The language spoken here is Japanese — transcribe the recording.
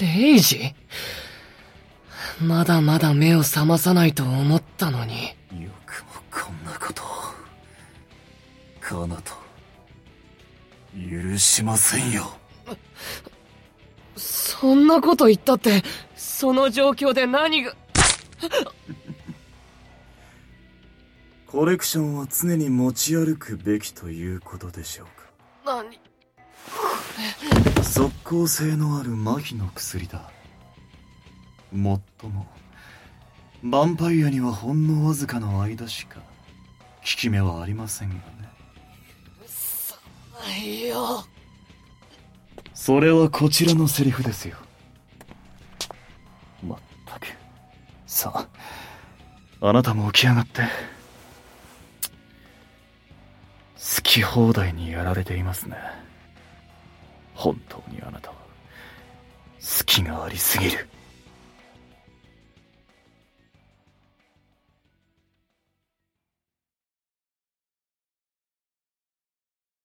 レイジ？まだまだ目を覚まさないと思ったのに。よくもこんなことを。カナト。許しませんよ。そんなこと言ったって、その状況で何が？コレクションは常に持ち歩くべきということでしょうか？何？即効性のある麻痺の薬だ。もっとも、ヴァンパイアにはほんのわずかの間しか、効き目はありませんがね。そんなよ。それはこちらのセリフですよ。まったく。さあ、あなたも起き上がって。好き放題にやられていますね。本当にあなたは、好きがありすぎる。